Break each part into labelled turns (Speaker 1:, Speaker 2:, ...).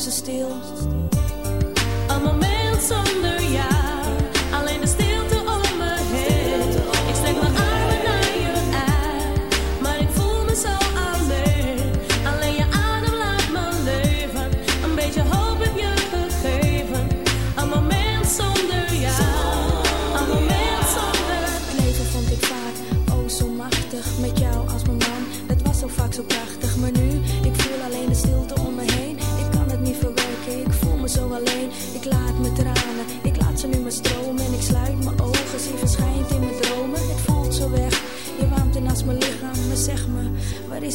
Speaker 1: So still.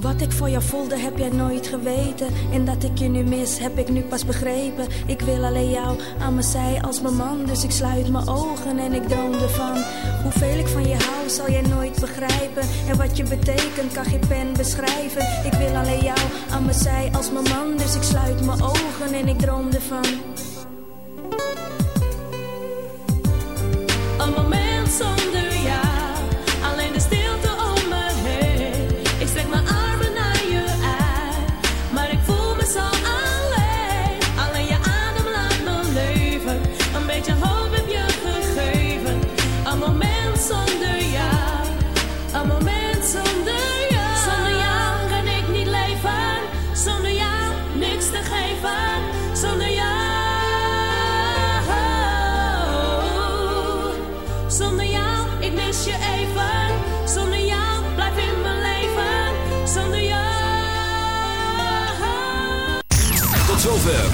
Speaker 2: Wat ik voor jou voelde heb jij nooit geweten. En dat ik je nu mis heb ik nu pas begrepen. Ik wil alleen jou aan mijn zij als mijn man. Dus ik sluit mijn ogen en ik droom ervan Hoeveel ik van je hou zal jij nooit begrijpen. En wat je betekent kan geen pen beschrijven. Ik wil alleen jou aan mijn zij als mijn man. Dus ik sluit mijn ogen en ik droom ervan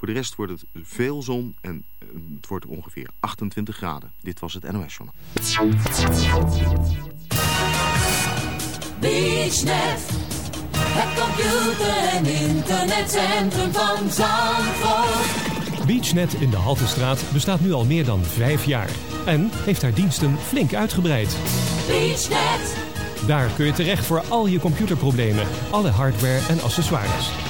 Speaker 3: Voor de rest wordt het veel zon en eh, het wordt ongeveer 28 graden. Dit was het NOS Journal.
Speaker 4: BeachNet, het computer- en internetcentrum van Zandvoort.
Speaker 5: BeachNet in de Haltestraat bestaat nu al meer dan vijf jaar. En heeft haar diensten flink uitgebreid.
Speaker 4: BeachNet,
Speaker 5: Daar kun je terecht voor al je computerproblemen, alle hardware en accessoires.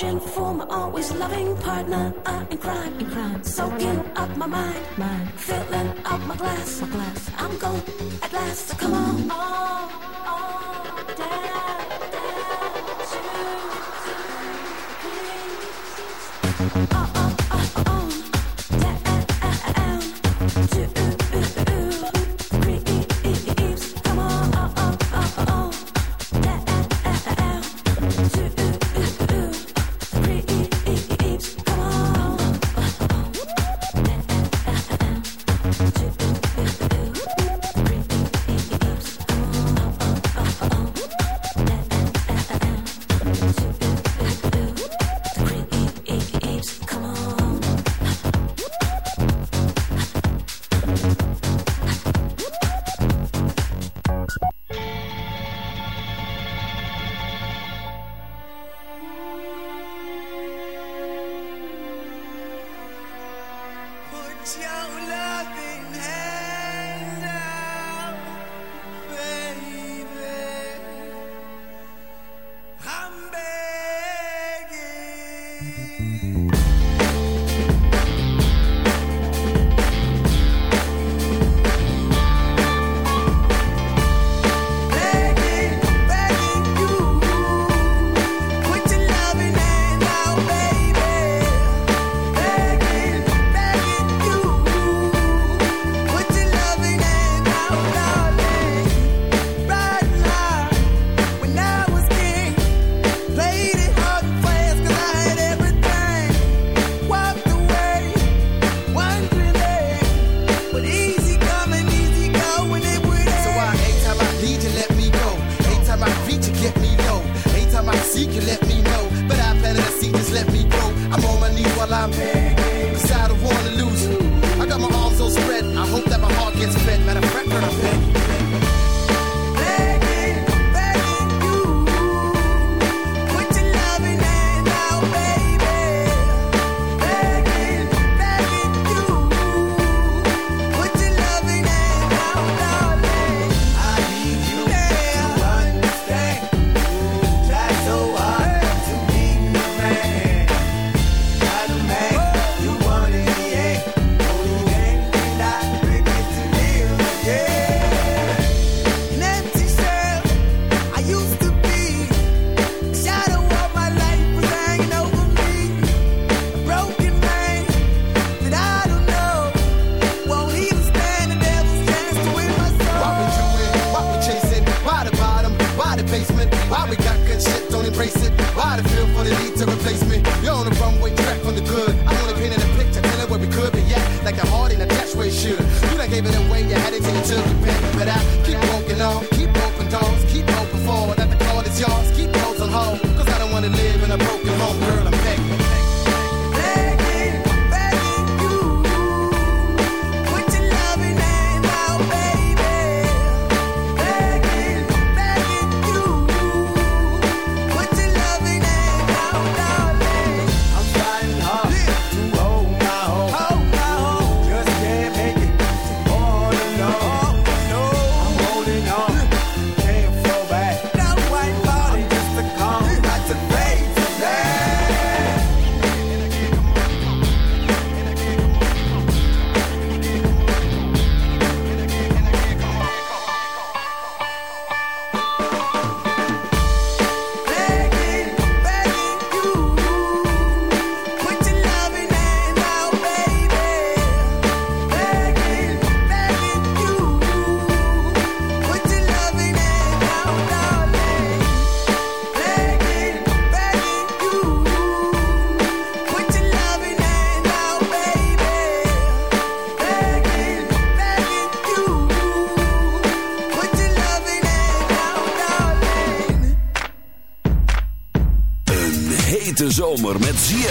Speaker 6: for my always loving partner. Uh, I am crime, in crime, soaking up my mind, mind, filling up my glass, my glass. I'm gone at last. So come on.
Speaker 7: Oh.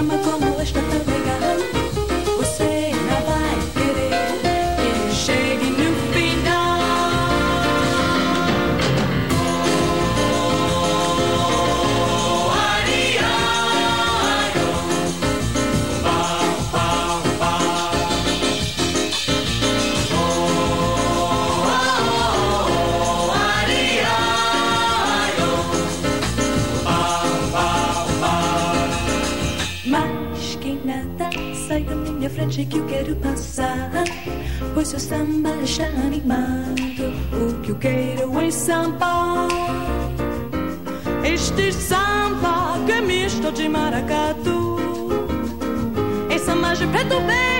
Speaker 8: Drama con que eu quero passar. Pois o samba está animado. O que eu quero é samba. Este samba que é misto de maracatu. É samba de preto
Speaker 4: bem.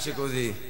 Speaker 6: piace così.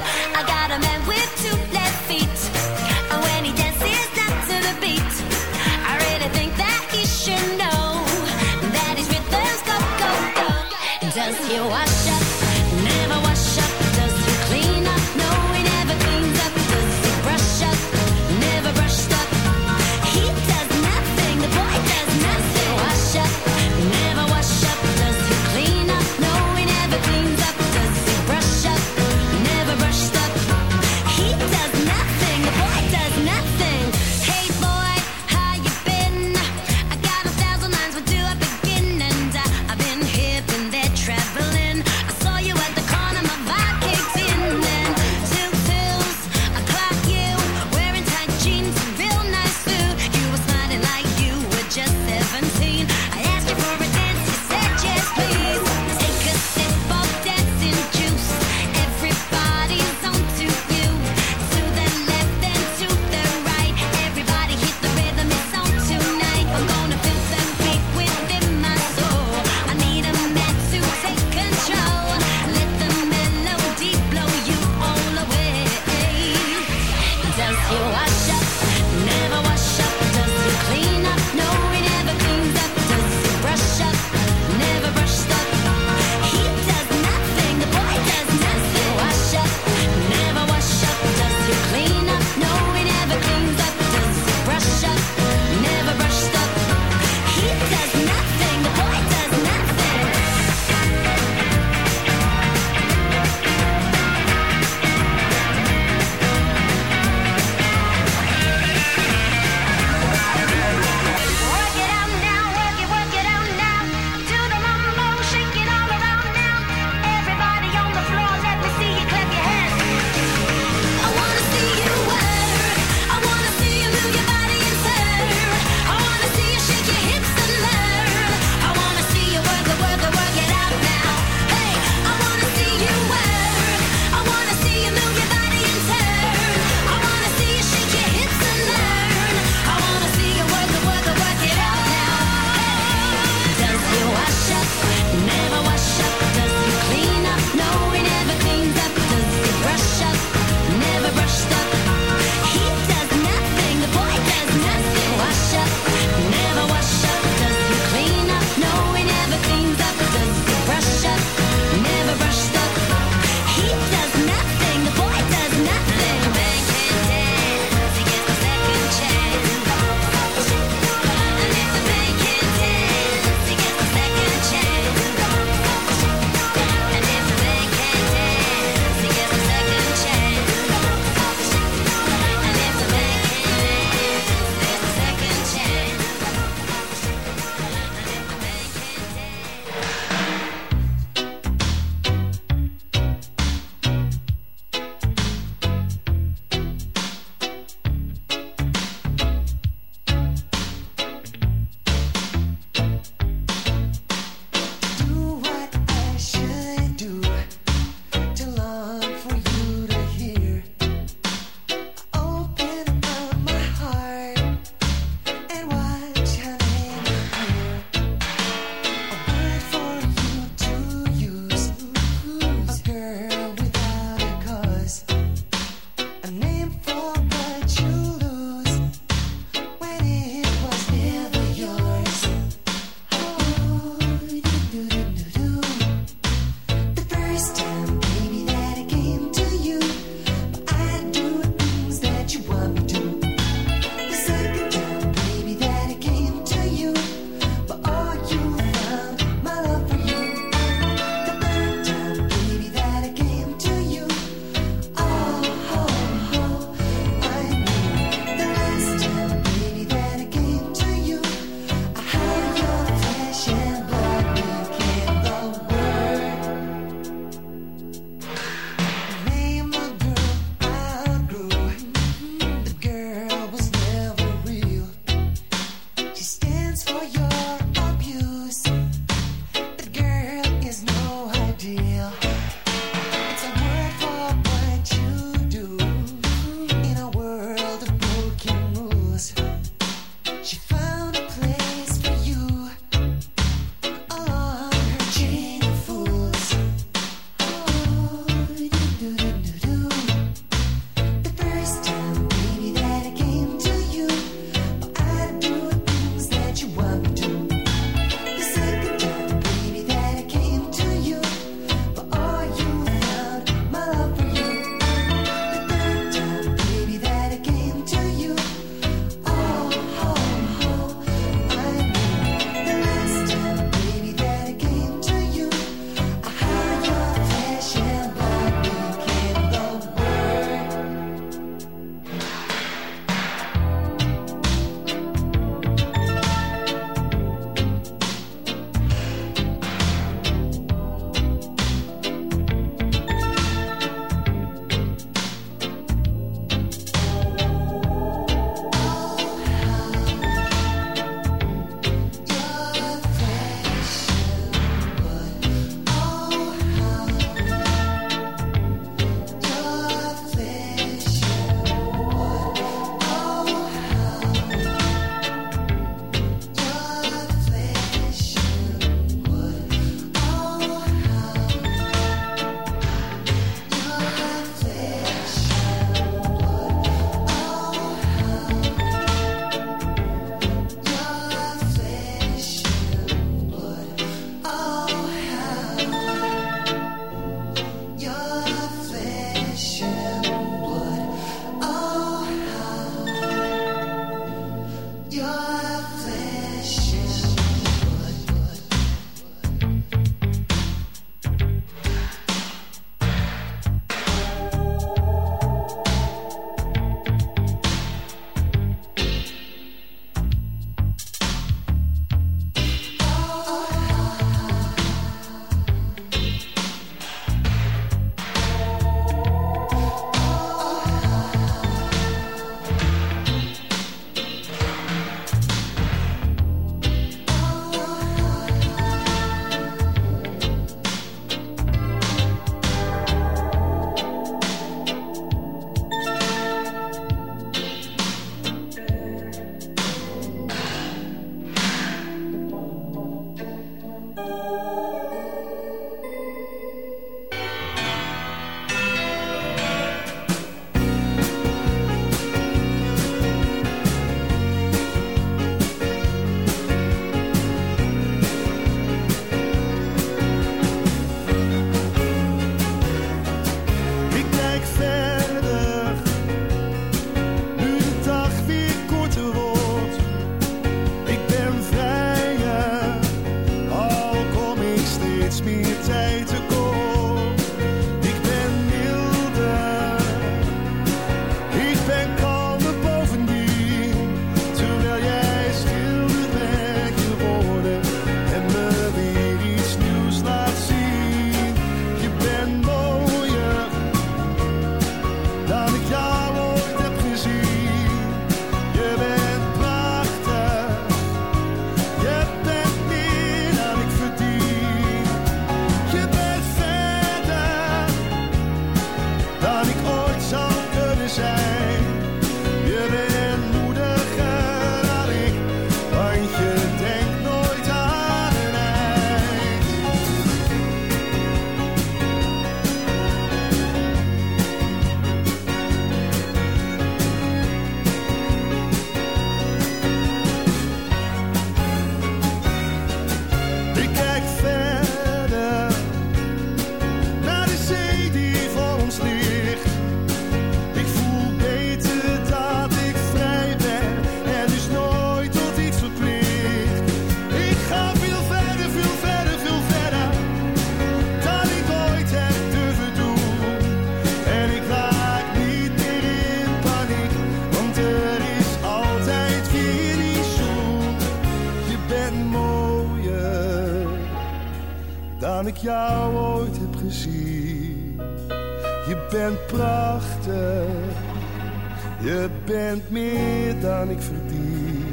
Speaker 9: Je bent meer dan ik verdien.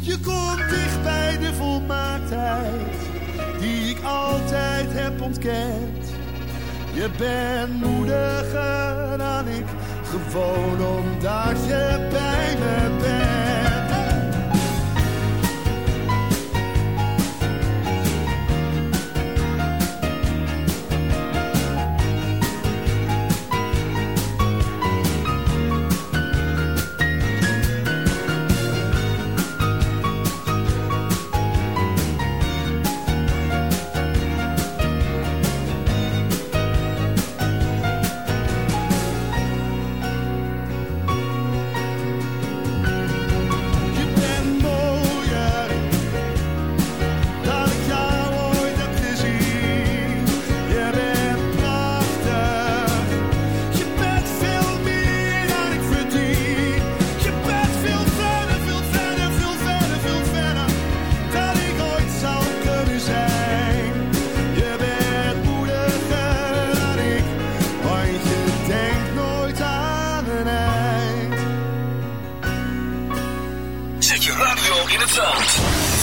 Speaker 9: Je komt dicht bij de volmaaktheid die ik altijd heb ontkend. Je bent moediger dan ik, gewoon omdat je bij me bent.